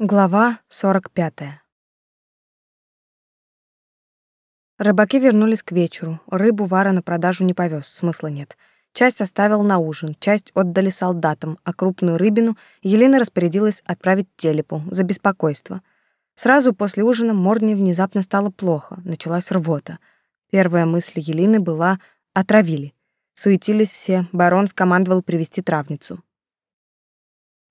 Глава 45. Рыбаки вернулись к вечеру. Рыбу Вара на продажу не повез, смысла нет. Часть оставил на ужин, часть отдали солдатам, а крупную рыбину Елена распорядилась отправить телепу за беспокойство. Сразу после ужина Морне внезапно стало плохо, началась рвота. Первая мысль Елены была «отравили». Суетились все, барон скомандовал привести травницу.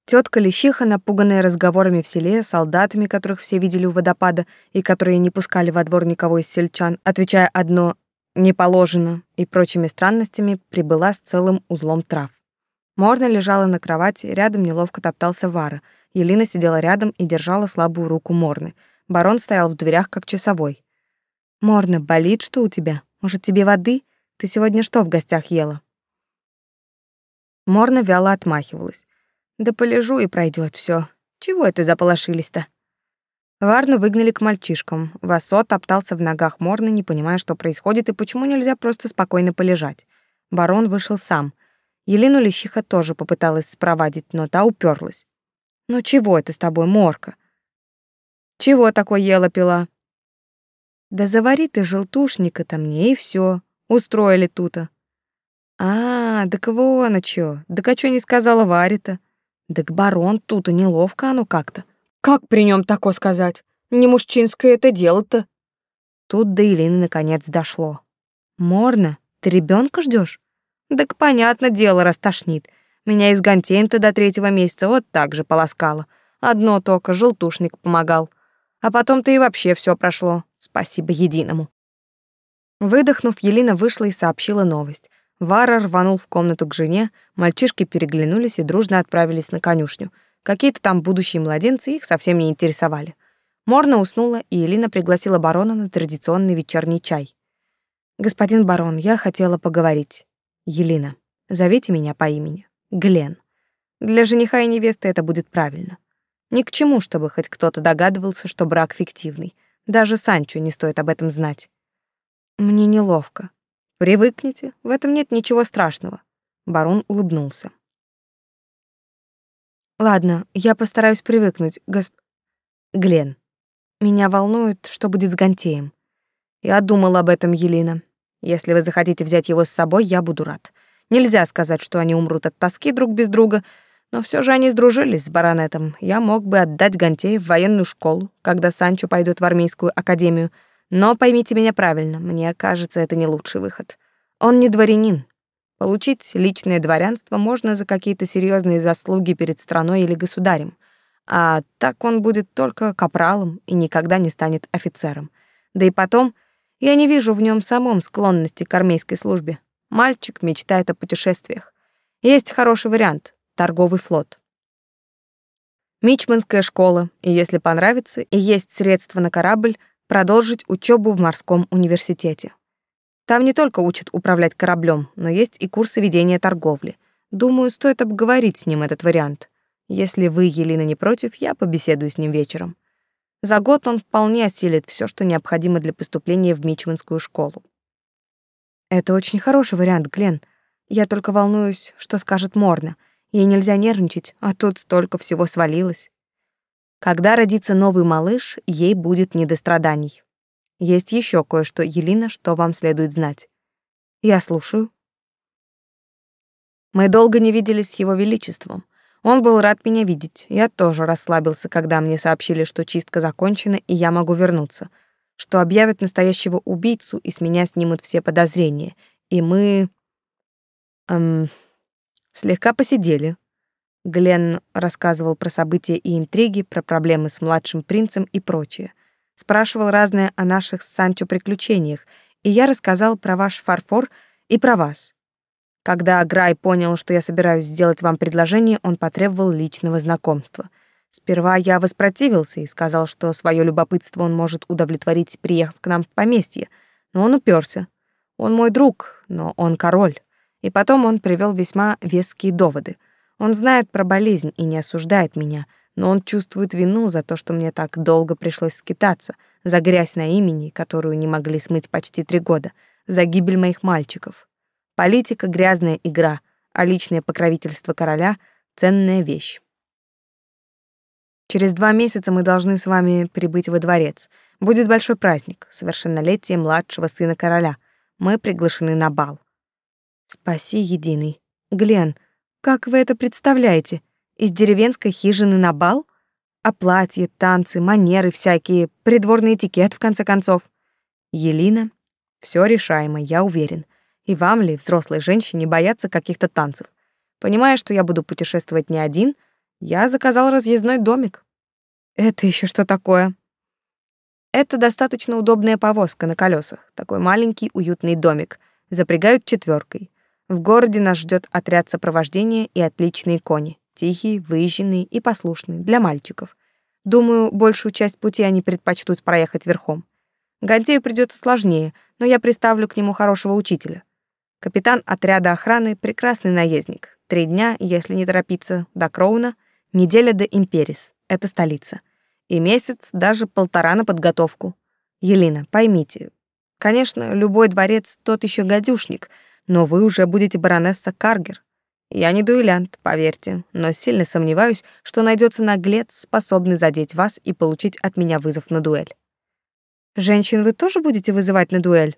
Тетка Лещиха, напуганная разговорами в селе, солдатами, которых все видели у водопада и которые не пускали во двор никого из сельчан, отвечая одно «не положено» и прочими странностями, прибыла с целым узлом трав. Морна лежала на кровати, рядом неловко топтался Вара. Елена сидела рядом и держала слабую руку Морны. Барон стоял в дверях, как часовой. «Морна, болит что у тебя? Может, тебе воды? Ты сегодня что в гостях ела?» Морна вяло отмахивалась. Да полежу и пройдет все. Чего это заполошились-то? Варну выгнали к мальчишкам. Васо топтался в ногах Морны, не понимая, что происходит и почему нельзя просто спокойно полежать. Барон вышел сам. Елену Лещиха тоже попыталась спровадить, но та уперлась. «Ну чего это с тобой, Морка?» «Чего такое ела пила?» «Да завари ты желтушника-то мне, и все. Устроили тута». «А, так вон а чё. Да а чё не сказала Варе-то?» Так барон тут и неловко оно как-то. Как при нем такое сказать? Не мужчинское это дело-то. Тут до Елены наконец дошло. Морно, ты ребенка ждешь? Так понятно дело, растошнит. Меня из гантеем-то до третьего месяца вот так же полоскало. Одно только желтушник помогал. А потом-то и вообще все прошло. Спасибо единому. Выдохнув, Елена вышла и сообщила новость. Вара рванул в комнату к жене, мальчишки переглянулись и дружно отправились на конюшню. Какие-то там будущие младенцы их совсем не интересовали. Морна уснула, и Элина пригласила барона на традиционный вечерний чай. «Господин барон, я хотела поговорить. Елена, зовите меня по имени. Глен. Для жениха и невесты это будет правильно. Ни к чему, чтобы хоть кто-то догадывался, что брак фиктивный. Даже Санчо не стоит об этом знать. Мне неловко. Привыкните, в этом нет ничего страшного. Барон улыбнулся. Ладно, я постараюсь привыкнуть, госп... Глен. Меня волнует, что будет с Гантеем. Я думал об этом, Елена. Если вы захотите взять его с собой, я буду рад. Нельзя сказать, что они умрут от тоски друг без друга, но все же они сдружились с баронетом. Я мог бы отдать Гантея в военную школу, когда Санчо пойдет в армейскую академию, но поймите меня правильно, мне кажется, это не лучший выход. Он не дворянин. Получить личное дворянство можно за какие-то серьезные заслуги перед страной или государем, а так он будет только капралом и никогда не станет офицером. Да и потом, я не вижу в нем самом склонности к армейской службе. Мальчик мечтает о путешествиях. Есть хороший вариант — торговый флот. Мичманская школа, и если понравится, и есть средства на корабль, продолжить учебу в морском университете. Там не только учат управлять кораблем, но есть и курсы ведения торговли. Думаю, стоит обговорить с ним этот вариант. Если вы, Елена, не против, я побеседую с ним вечером. За год он вполне осилит все, что необходимо для поступления в Мичманскую школу. Это очень хороший вариант, Глен. Я только волнуюсь, что скажет Морна. Ей нельзя нервничать, а тут столько всего свалилось. Когда родится новый малыш, ей будет не до страданий. Есть еще кое-что, Елина, что вам следует знать. Я слушаю. Мы долго не виделись с его величеством. Он был рад меня видеть. Я тоже расслабился, когда мне сообщили, что чистка закончена, и я могу вернуться, что объявят настоящего убийцу, и с меня снимут все подозрения. И мы эм слегка посидели, Глен рассказывал про события и интриги, про проблемы с младшим принцем и прочее. Спрашивал разное о наших с Санчо приключениях, и я рассказал про ваш фарфор и про вас. Когда Грай понял, что я собираюсь сделать вам предложение, он потребовал личного знакомства. Сперва я воспротивился и сказал, что свое любопытство он может удовлетворить, приехав к нам в поместье, но он уперся. Он мой друг, но он король. И потом он привел весьма веские доводы — он знает про болезнь и не осуждает меня, но он чувствует вину за то, что мне так долго пришлось скитаться, за грязь на имени, которую не могли смыть почти три года, за гибель моих мальчиков. Политика — грязная игра, а личное покровительство короля — ценная вещь. Через два месяца мы должны с вами прибыть во дворец. Будет большой праздник, совершеннолетие младшего сына короля. Мы приглашены на бал. Спаси, единый. Глен, как вы это представляете? Из деревенской хижины на бал? А платье, танцы, манеры всякие, придворный этикет, в конце концов. Елина, все решаемо, я уверен. И вам ли, взрослой женщине, бояться каких-то танцев? Понимая, что я буду путешествовать не один, я заказал разъездной домик. Это еще что такое? Это достаточно удобная повозка на колесах, такой маленький уютный домик. Запрягают четверкой. В городе нас ждет отряд сопровождения и отличные кони, тихие, выезженные и послушные для мальчиков. Думаю, большую часть пути они предпочтут проехать верхом. Гантею придется сложнее, но я приставлю к нему хорошего учителя. Капитан отряда охраны — прекрасный наездник. Три дня, если не торопиться, до Кроуна, неделя до Империс, это столица. И месяц, даже полтора на подготовку. Елена, поймите, конечно, любой дворец тот еще гадюшник, но вы уже будете баронесса Каргер. Я не дуэлянт, поверьте, но сильно сомневаюсь, что найдется наглец, способный задеть вас и получить от меня вызов на дуэль. Женщин вы тоже будете вызывать на дуэль?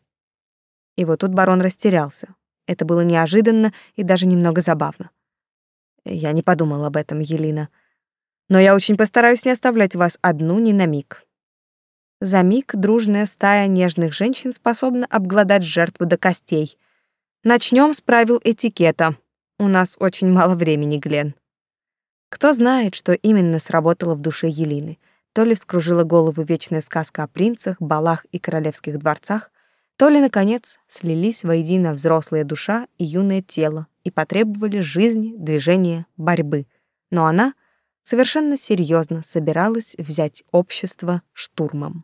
И вот тут барон растерялся. Это было неожиданно и даже немного забавно. Я не подумал об этом, Елена. Но я очень постараюсь не оставлять вас одну ни на миг. За миг дружная стая нежных женщин способна обглодать жертву до костей. Начнем с правил этикета. У нас очень мало времени, Глен. Кто знает, что именно сработало в душе Елины. То ли вскружила голову вечная сказка о принцах, балах и королевских дворцах, то ли, наконец, слились воедино взрослая душа и юное тело и потребовали жизни, движения, борьбы. Но она совершенно серьезно собиралась взять общество штурмом.